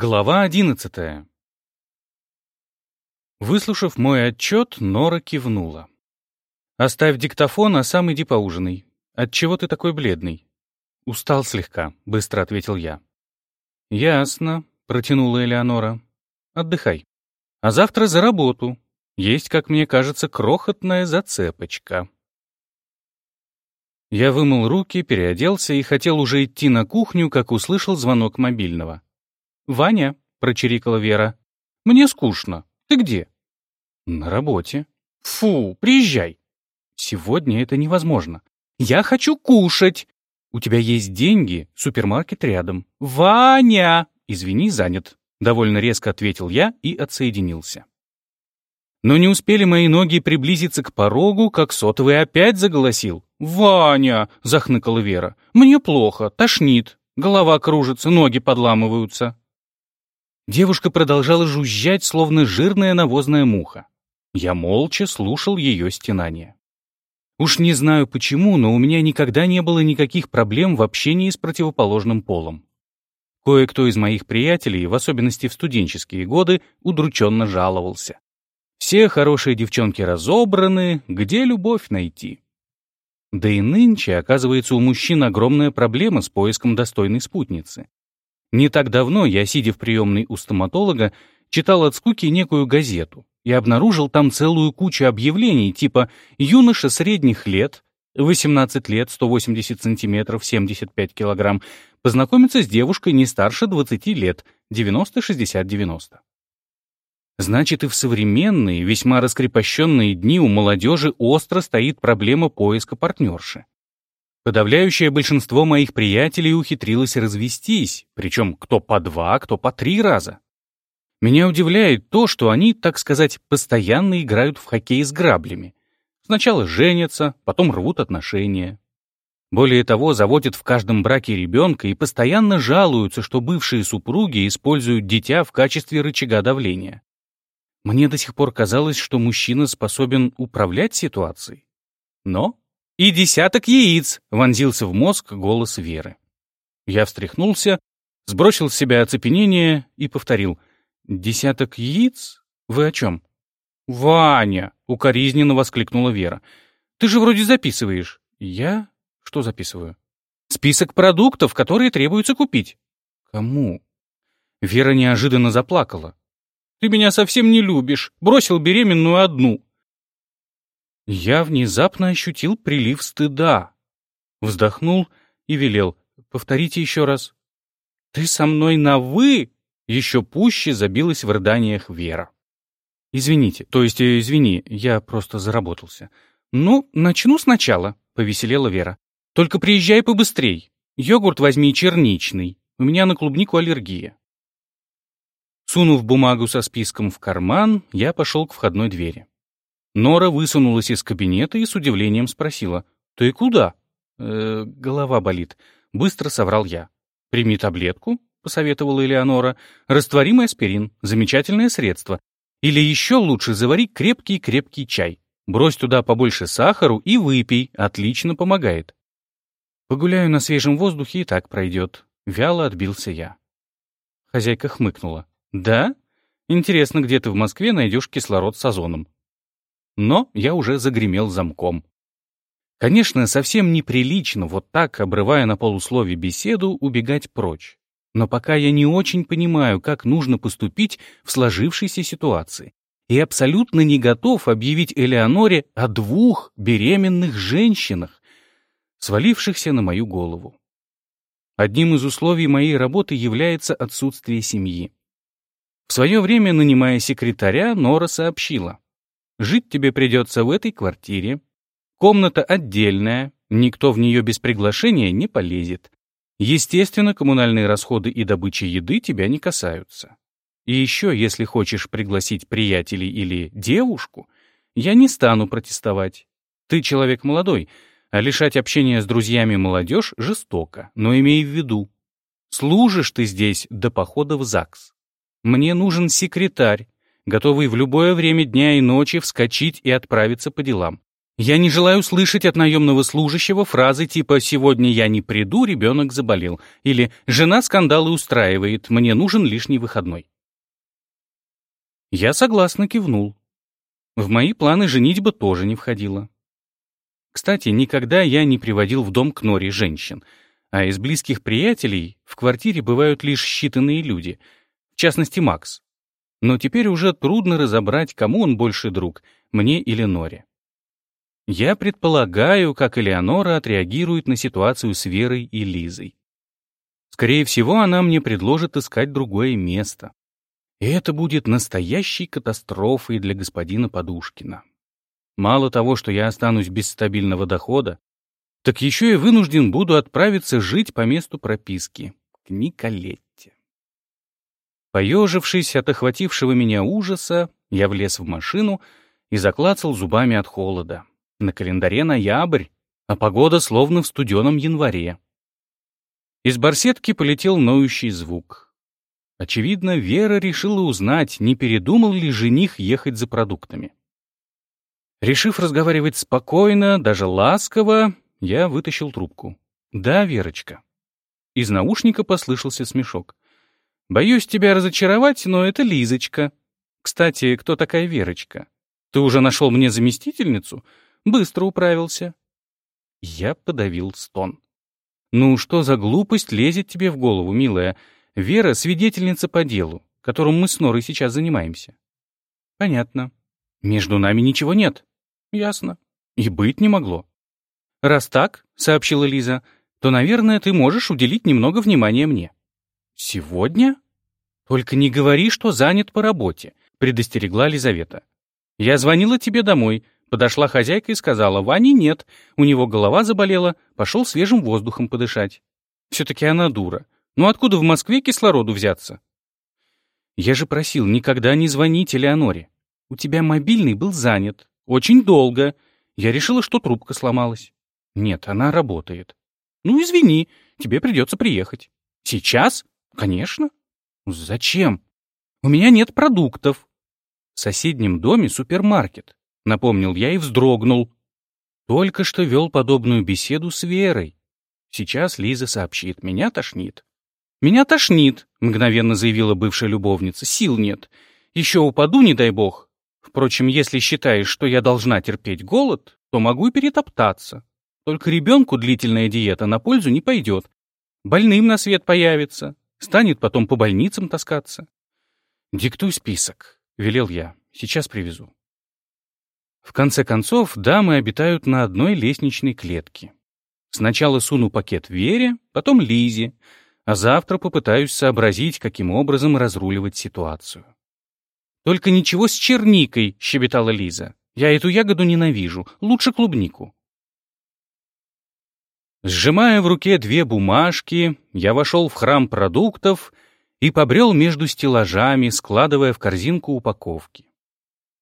Глава одиннадцатая. Выслушав мой отчет, Нора кивнула. «Оставь диктофон, а сам иди поужинай. Отчего ты такой бледный?» «Устал слегка», — быстро ответил я. «Ясно», — протянула Элеонора. «Отдыхай. А завтра за работу. Есть, как мне кажется, крохотная зацепочка». Я вымыл руки, переоделся и хотел уже идти на кухню, как услышал звонок мобильного. «Ваня», — прочирикала Вера, — «мне скучно. Ты где?» «На работе». «Фу, приезжай». «Сегодня это невозможно. Я хочу кушать». «У тебя есть деньги, супермаркет рядом». «Ваня!» «Извини, занят», — довольно резко ответил я и отсоединился. Но не успели мои ноги приблизиться к порогу, как сотовый опять заголосил. «Ваня!» — захныкала Вера. «Мне плохо, тошнит, голова кружится, ноги подламываются». Девушка продолжала жужжать, словно жирная навозная муха. Я молча слушал ее стенания. Уж не знаю почему, но у меня никогда не было никаких проблем в общении с противоположным полом. Кое-кто из моих приятелей, в особенности в студенческие годы, удрученно жаловался. Все хорошие девчонки разобраны, где любовь найти? Да и нынче, оказывается, у мужчин огромная проблема с поиском достойной спутницы. Не так давно я, сидя в приемной у стоматолога, читал от скуки некую газету и обнаружил там целую кучу объявлений типа «Юноша средних лет», 18 лет, 180 сантиметров, 75 килограмм, познакомиться с девушкой не старше 20 лет, 90-60-90. Значит, и в современные, весьма раскрепощенные дни у молодежи остро стоит проблема поиска партнерши. Подавляющее большинство моих приятелей ухитрилось развестись, причем кто по два, кто по три раза. Меня удивляет то, что они, так сказать, постоянно играют в хоккей с граблями. Сначала женятся, потом рвут отношения. Более того, заводят в каждом браке ребенка и постоянно жалуются, что бывшие супруги используют дитя в качестве рычага давления. Мне до сих пор казалось, что мужчина способен управлять ситуацией. Но «И десяток яиц!» — вонзился в мозг голос Веры. Я встряхнулся, сбросил с себя оцепенение и повторил. «Десяток яиц? Вы о чем?» «Ваня!» — укоризненно воскликнула Вера. «Ты же вроде записываешь». «Я? Что записываю?» «Список продуктов, которые требуется купить». «Кому?» Вера неожиданно заплакала. «Ты меня совсем не любишь. Бросил беременную одну. Я внезапно ощутил прилив стыда. Вздохнул и велел. «Повторите еще раз». «Ты со мной на «вы»?» Еще пуще забилась в рыданиях Вера. «Извините, то есть, э, извини, я просто заработался». «Ну, начну сначала», — повеселела Вера. «Только приезжай побыстрей. Йогурт возьми черничный. У меня на клубнику аллергия». Сунув бумагу со списком в карман, я пошел к входной двери. Нора высунулась из кабинета и с удивлением спросила. «Ты куда?» «Э, «Голова болит», — быстро соврал я. «Прими таблетку», — посоветовала Элеонора. «Растворимый аспирин. Замечательное средство. Или еще лучше завари крепкий-крепкий чай. Брось туда побольше сахару и выпей. Отлично помогает». «Погуляю на свежем воздухе и так пройдет». Вяло отбился я. Хозяйка хмыкнула. «Да? Интересно, где ты в Москве найдешь кислород с озоном но я уже загремел замком. Конечно, совсем неприлично вот так, обрывая на полуслове беседу, убегать прочь. Но пока я не очень понимаю, как нужно поступить в сложившейся ситуации, и абсолютно не готов объявить Элеоноре о двух беременных женщинах, свалившихся на мою голову. Одним из условий моей работы является отсутствие семьи. В свое время, нанимая секретаря, Нора сообщила. Жить тебе придется в этой квартире. Комната отдельная, никто в нее без приглашения не полезет. Естественно, коммунальные расходы и добыча еды тебя не касаются. И еще, если хочешь пригласить приятелей или девушку, я не стану протестовать. Ты человек молодой, а лишать общения с друзьями молодежь жестоко, но имей в виду. Служишь ты здесь до похода в ЗАГС. Мне нужен секретарь, готовый в любое время дня и ночи вскочить и отправиться по делам. Я не желаю слышать от наемного служащего фразы типа «сегодня я не приду, ребенок заболел» или «жена скандалы устраивает, мне нужен лишний выходной». Я согласно кивнул. В мои планы женитьба тоже не входила. Кстати, никогда я не приводил в дом к Норе женщин, а из близких приятелей в квартире бывают лишь считанные люди, в частности Макс. Но теперь уже трудно разобрать, кому он больше друг, мне или Норе. Я предполагаю, как Элеонора отреагирует на ситуацию с Верой и Лизой. Скорее всего, она мне предложит искать другое место. И это будет настоящей катастрофой для господина Подушкина. Мало того, что я останусь без стабильного дохода, так еще и вынужден буду отправиться жить по месту прописки, к Николетте. Поежившись от охватившего меня ужаса, я влез в машину и заклацал зубами от холода. На календаре ноябрь, а погода словно в студеном январе. Из барсетки полетел ноющий звук. Очевидно, Вера решила узнать, не передумал ли жених ехать за продуктами. Решив разговаривать спокойно, даже ласково, я вытащил трубку. «Да, Верочка». Из наушника послышался смешок. «Боюсь тебя разочаровать, но это Лизочка. Кстати, кто такая Верочка? Ты уже нашел мне заместительницу? Быстро управился. Я подавил стон. Ну, что за глупость лезет тебе в голову, милая? Вера — свидетельница по делу, которым мы с Норой сейчас занимаемся. Понятно. Между нами ничего нет. Ясно. И быть не могло. Раз так, — сообщила Лиза, — то, наверное, ты можешь уделить немного внимания мне. Сегодня? Только не говори, что занят по работе, — предостерегла Лизавета. Я звонила тебе домой, Подошла хозяйка и сказала, Вани нет, у него голова заболела, пошел свежим воздухом подышать. Все-таки она дура. Ну откуда в Москве кислороду взяться? Я же просил никогда не звонить Элеоноре. У тебя мобильный был занят. Очень долго. Я решила, что трубка сломалась. Нет, она работает. Ну, извини, тебе придется приехать. Сейчас? Конечно. Зачем? У меня нет продуктов. В соседнем доме супермаркет напомнил я и вздрогнул. Только что вел подобную беседу с Верой. Сейчас Лиза сообщит, меня тошнит. «Меня тошнит», — мгновенно заявила бывшая любовница. «Сил нет. Еще упаду, не дай бог. Впрочем, если считаешь, что я должна терпеть голод, то могу и перетоптаться. Только ребенку длительная диета на пользу не пойдет. Больным на свет появится, станет потом по больницам таскаться». «Диктуй список», — велел я. «Сейчас привезу». В конце концов, дамы обитают на одной лестничной клетке. Сначала суну пакет Вере, потом Лизе, а завтра попытаюсь сообразить, каким образом разруливать ситуацию. «Только ничего с черникой», — щебетала Лиза. «Я эту ягоду ненавижу. Лучше клубнику». Сжимая в руке две бумажки, я вошел в храм продуктов и побрел между стеллажами, складывая в корзинку упаковки.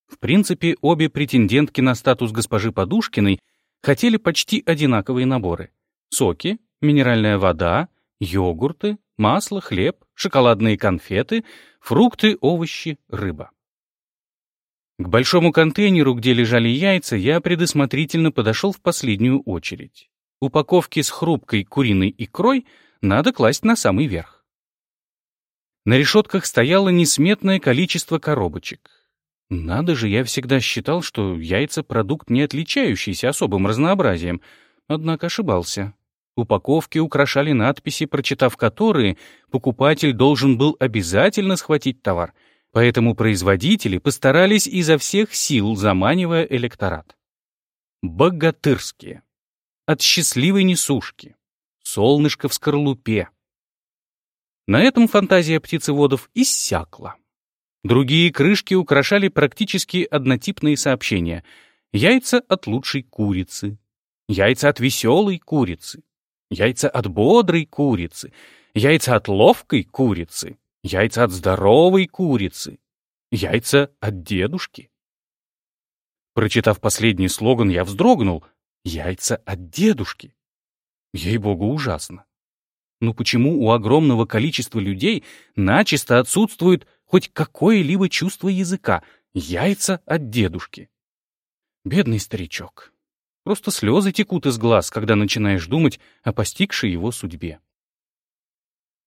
В принципе, обе претендентки на статус госпожи Подушкиной хотели почти одинаковые наборы. Соки, минеральная вода, йогурты, масло, хлеб, шоколадные конфеты, фрукты, овощи, рыба. К большому контейнеру, где лежали яйца, я предусмотрительно подошел в последнюю очередь. Упаковки с хрупкой куриной икрой надо класть на самый верх. На решетках стояло несметное количество коробочек. Надо же, я всегда считал, что яйца — продукт, не отличающийся особым разнообразием. Однако ошибался. Упаковки украшали надписи, прочитав которые, покупатель должен был обязательно схватить товар. Поэтому производители постарались изо всех сил, заманивая электорат. Богатырские. От счастливой несушки. Солнышко в скорлупе. На этом фантазия птицеводов иссякла. Другие крышки украшали практически однотипные сообщения. Яйца от лучшей курицы. Яйца от веселой курицы. Яйца от бодрой курицы. Яйца от ловкой курицы. Яйца от здоровой курицы. Яйца от дедушки. Прочитав последний слоган, я вздрогнул. Яйца от дедушки. Ей-богу, ужасно. Ну почему у огромного количества людей начисто отсутствует хоть какое-либо чувство языка, яйца от дедушки. Бедный старичок. Просто слезы текут из глаз, когда начинаешь думать о постигшей его судьбе.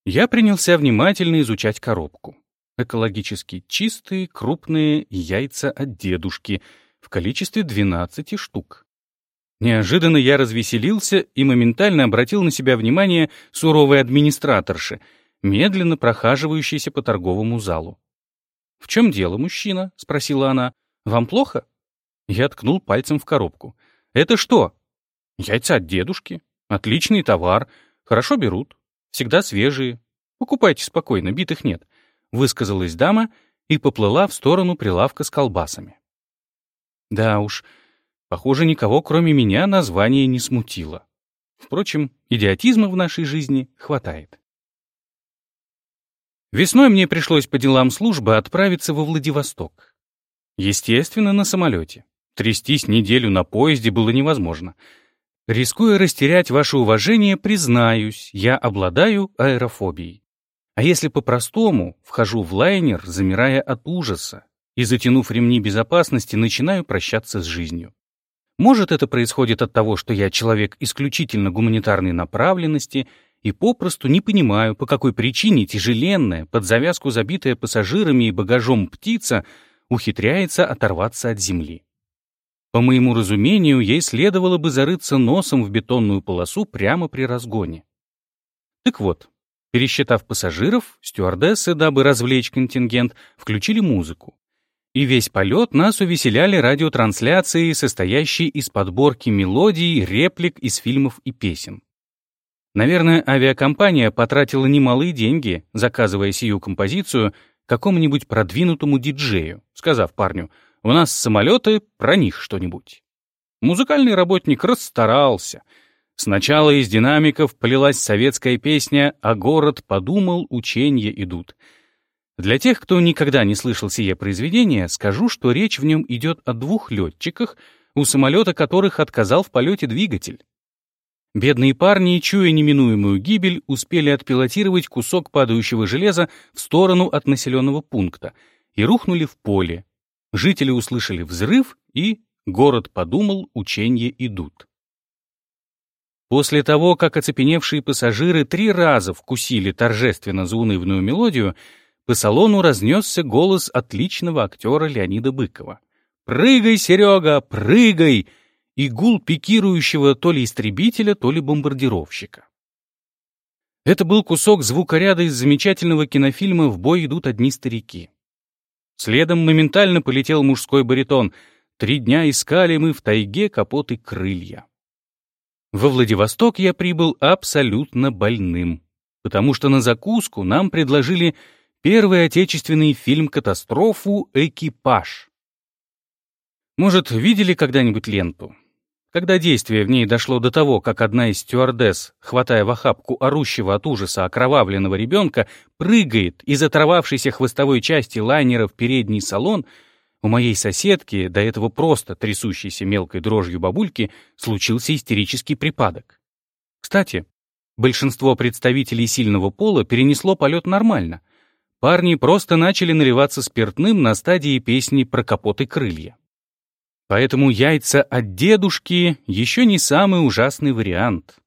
Я принялся внимательно изучать коробку. Экологически чистые, крупные яйца от дедушки в количестве 12 штук. Неожиданно я развеселился и моментально обратил на себя внимание суровой администраторши, медленно прохаживающейся по торговому залу. «В чем дело, мужчина?» — спросила она. «Вам плохо?» Я ткнул пальцем в коробку. «Это что?» «Яйца от дедушки. Отличный товар. Хорошо берут. Всегда свежие. Покупайте спокойно, битых нет», — высказалась дама и поплыла в сторону прилавка с колбасами. Да уж, похоже, никого, кроме меня, название не смутило. Впрочем, идиотизма в нашей жизни хватает. Весной мне пришлось по делам службы отправиться во Владивосток. Естественно, на самолете. Трястись неделю на поезде было невозможно. Рискуя растерять ваше уважение, признаюсь, я обладаю аэрофобией. А если по-простому, вхожу в лайнер, замирая от ужаса, и, затянув ремни безопасности, начинаю прощаться с жизнью. Может, это происходит от того, что я человек исключительно гуманитарной направленности и попросту не понимаю, по какой причине тяжеленная, под завязку забитая пассажирами и багажом птица ухитряется оторваться от земли. По моему разумению, ей следовало бы зарыться носом в бетонную полосу прямо при разгоне. Так вот, пересчитав пассажиров, стюардессы, дабы развлечь контингент, включили музыку. И весь полет нас увеселяли радиотрансляции, состоящие из подборки мелодий, реплик из фильмов и песен. Наверное, авиакомпания потратила немалые деньги, заказывая сию композицию какому-нибудь продвинутому диджею, сказав парню — у нас самолеты, про них что-нибудь. Музыкальный работник расстарался. Сначала из динамиков полилась советская песня «А город подумал, ученья идут». Для тех, кто никогда не слышал сие произведение, скажу, что речь в нем идет о двух летчиках, у самолета которых отказал в полете двигатель. Бедные парни, чуя неминуемую гибель, успели отпилотировать кусок падающего железа в сторону от населенного пункта и рухнули в поле, Жители услышали взрыв, и город подумал, учения идут. После того, как оцепеневшие пассажиры три раза вкусили торжественно заунывную мелодию, по салону разнесся голос отличного актера Леонида Быкова. «Прыгай, Серега, прыгай!» и гул пикирующего то ли истребителя, то ли бомбардировщика. Это был кусок звукоряда из замечательного кинофильма «В бой идут одни старики». Следом моментально полетел мужской баритон. Три дня искали мы в тайге капоты крылья. Во Владивосток я прибыл абсолютно больным, потому что на закуску нам предложили первый отечественный фильм-катастрофу «Экипаж». Может, видели когда-нибудь ленту? Когда действие в ней дошло до того, как одна из стюардесс, хватая в охапку орущего от ужаса окровавленного ребенка, прыгает из оторвавшейся хвостовой части лайнера в передний салон, у моей соседки, до этого просто трясущейся мелкой дрожью бабульки, случился истерический припадок. Кстати, большинство представителей сильного пола перенесло полет нормально. Парни просто начали наливаться спиртным на стадии песни про капоты крылья. Поэтому яйца от дедушки еще не самый ужасный вариант.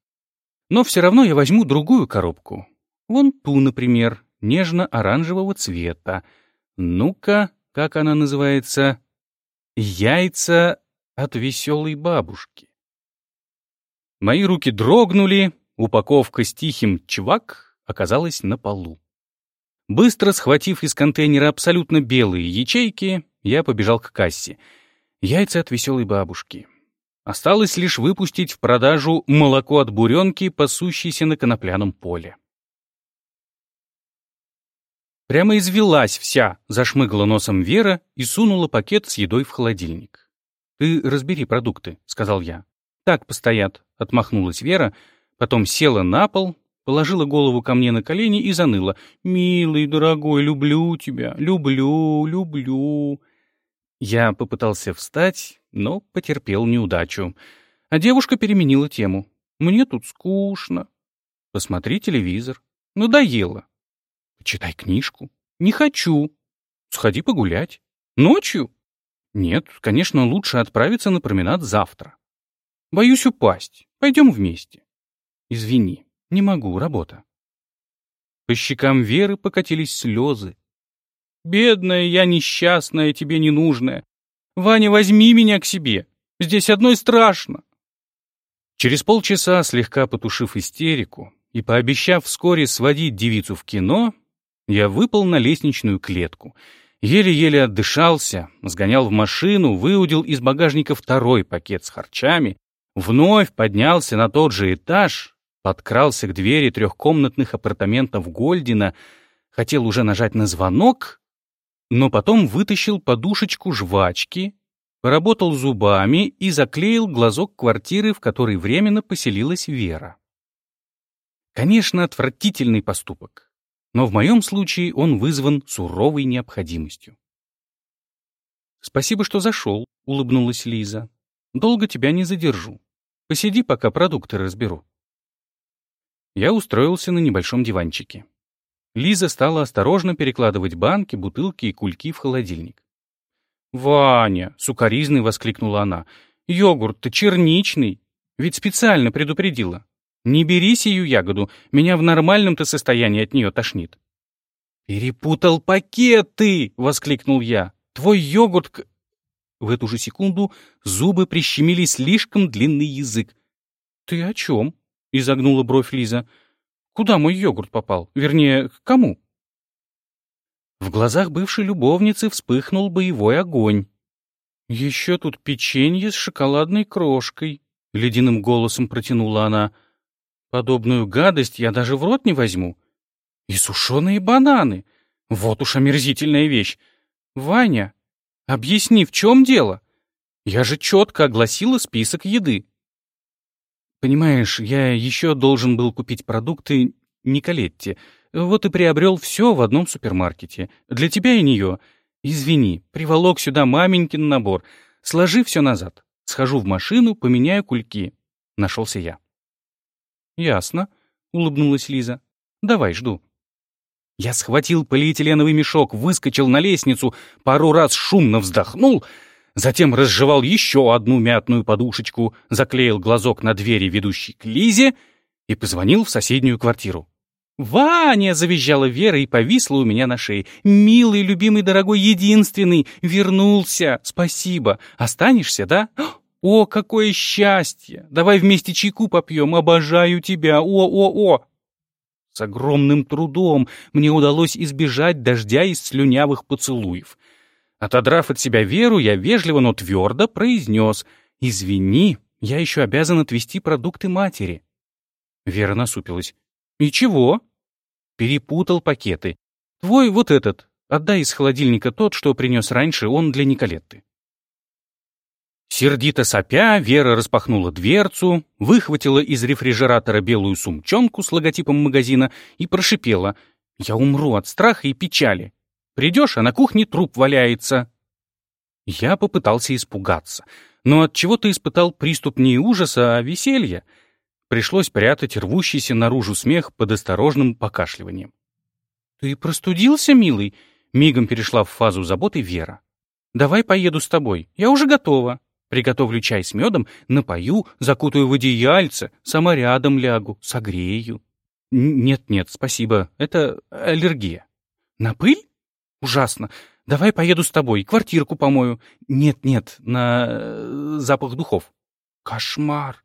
Но все равно я возьму другую коробку. Вон ту, например, нежно-оранжевого цвета. Ну-ка, как она называется? Яйца от веселой бабушки. Мои руки дрогнули, упаковка с тихим «чвак» оказалась на полу. Быстро схватив из контейнера абсолютно белые ячейки, я побежал к кассе — Яйца от веселой бабушки. Осталось лишь выпустить в продажу молоко от буренки, пасущейся на конопляном поле. Прямо извелась вся, зашмыгла носом Вера и сунула пакет с едой в холодильник. «Ты разбери продукты», — сказал я. «Так постоят», — отмахнулась Вера, потом села на пол, положила голову ко мне на колени и заныла. «Милый, дорогой, люблю тебя, люблю, люблю». Я попытался встать, но потерпел неудачу. А девушка переменила тему. «Мне тут скучно. Посмотри телевизор. Надоело. Почитай книжку. Не хочу. Сходи погулять. Ночью? Нет, конечно, лучше отправиться на променад завтра. Боюсь упасть. Пойдем вместе. Извини, не могу, работа. По щекам Веры покатились слезы. Бедная я несчастная, тебе не нужная. Ваня, возьми меня к себе. Здесь одной страшно. Через полчаса, слегка потушив истерику и пообещав вскоре сводить девицу в кино, я выпал на лестничную клетку. Еле-еле отдышался, сгонял в машину, выудил из багажника второй пакет с харчами, вновь поднялся на тот же этаж, подкрался к двери трехкомнатных апартаментов Гольдина, хотел уже нажать на звонок, но потом вытащил подушечку жвачки, поработал зубами и заклеил глазок квартиры, в которой временно поселилась Вера. Конечно, отвратительный поступок, но в моем случае он вызван суровой необходимостью. «Спасибо, что зашел», — улыбнулась Лиза. «Долго тебя не задержу. Посиди, пока продукты разберу». Я устроился на небольшом диванчике. Лиза стала осторожно перекладывать банки, бутылки и кульки в холодильник. «Ваня!» — сукоризной воскликнула она. «Йогурт-то черничный! Ведь специально предупредила. Не бери сию ягоду, меня в нормальном-то состоянии от нее тошнит». «Перепутал пакеты!» — воскликнул я. «Твой йогурт...» к...» В эту же секунду зубы прищемили слишком длинный язык. «Ты о чем?» — изогнула бровь Лиза. «Куда мой йогурт попал? Вернее, к кому?» В глазах бывшей любовницы вспыхнул боевой огонь. «Еще тут печенье с шоколадной крошкой», — ледяным голосом протянула она. «Подобную гадость я даже в рот не возьму. И сушеные бананы. Вот уж омерзительная вещь. Ваня, объясни, в чем дело? Я же четко огласила список еды». Понимаешь, я еще должен был купить продукты Николетти. Вот и приобрел все в одном супермаркете. Для тебя и нее. Извини, приволок сюда маменькин набор. Сложи все назад. Схожу в машину, поменяю кульки. Нашелся я. Ясно, улыбнулась Лиза. Давай, жду. Я схватил полиэтиленовый мешок, выскочил на лестницу, пару раз шумно вздохнул — затем разжевал еще одну мятную подушечку, заклеил глазок на двери, ведущей к Лизе, и позвонил в соседнюю квартиру. «Ваня!» — завизжала Вера и повисла у меня на шее. «Милый, любимый, дорогой, единственный! Вернулся! Спасибо! Останешься, да? О, какое счастье! Давай вместе чайку попьем! Обожаю тебя! О-о-о!» С огромным трудом мне удалось избежать дождя из слюнявых поцелуев — Отодрав от себя Веру, я вежливо, но твердо произнес «Извини, я еще обязан отвезти продукты матери». Вера насупилась. «И чего?» «Перепутал пакеты. Твой вот этот. Отдай из холодильника тот, что принес раньше, он для Николетты». Сердито сопя, Вера распахнула дверцу, выхватила из рефрижератора белую сумчонку с логотипом магазина и прошипела «Я умру от страха и печали. Придешь, а на кухне труп валяется». Я попытался испугаться, но от чего то испытал приступ не ужаса, а веселья. Пришлось прятать рвущийся наружу смех под осторожным покашливанием. «Ты простудился, милый?» — мигом перешла в фазу заботы Вера. «Давай поеду с тобой, я уже готова. Приготовлю чай с медом, напою, закутаю в одеяльце, сама рядом лягу, согрею». «Нет-нет, спасибо, это аллергия». «На пыль?» Ужасно. Давай поеду с тобой, квартирку помою. Нет-нет, на э, запах духов. Кошмар.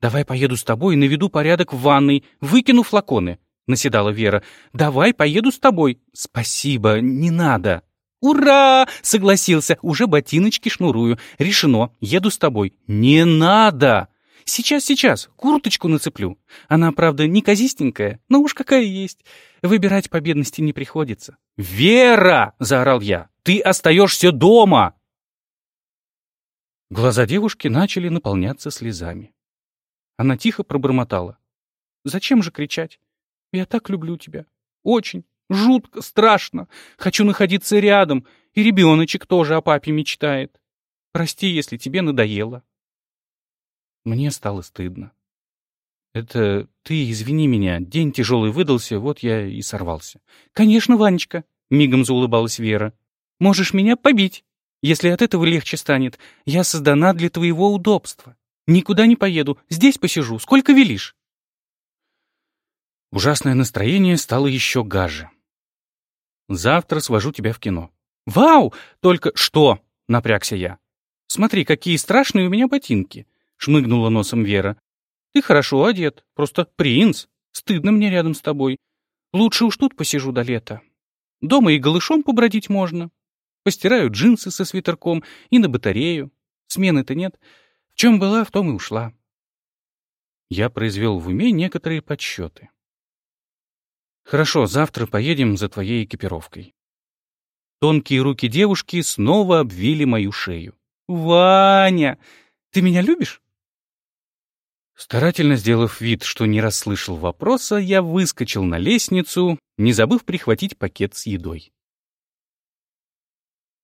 Давай поеду с тобой, наведу порядок в ванной, выкину флаконы, наседала Вера. Давай поеду с тобой. Спасибо, не надо. «Ура!» — согласился. «Уже ботиночки шнурую. Решено. Еду с тобой». «Не надо!» «Сейчас, сейчас, курточку нацеплю. Она, правда, не казистенькая, но уж какая есть. Выбирать по бедности не приходится». «Вера!» — заорал я. «Ты остаешься дома!» Глаза девушки начали наполняться слезами. Она тихо пробормотала. «Зачем же кричать? Я так люблю тебя. Очень, жутко, страшно. Хочу находиться рядом, и ребеночек тоже о папе мечтает. Прости, если тебе надоело». Мне стало стыдно. «Это ты извини меня, день тяжелый выдался, вот я и сорвался». «Конечно, Ванечка», — мигом заулыбалась Вера. «Можешь меня побить, если от этого легче станет. Я создана для твоего удобства. Никуда не поеду, здесь посижу, сколько велишь. Ужасное настроение стало еще гаже. Завтра свожу тебя в кино. Вау! Только что? Напрягся я. Смотри, какие страшные у меня ботинки. Шмыгнула носом Вера. Ты хорошо одет, просто принц. Стыдно мне рядом с тобой. Лучше уж тут посижу до лета. Дома и голышом побродить можно. Постираю джинсы со свитерком и на батарею. Смены-то нет. В чем была, в том и ушла. Я произвел в уме некоторые подсчеты. Хорошо, завтра поедем за твоей экипировкой. Тонкие руки девушки снова обвили мою шею. «Ваня, ты меня любишь?» Старательно сделав вид, что не расслышал вопроса, я выскочил на лестницу, не забыв прихватить пакет с едой.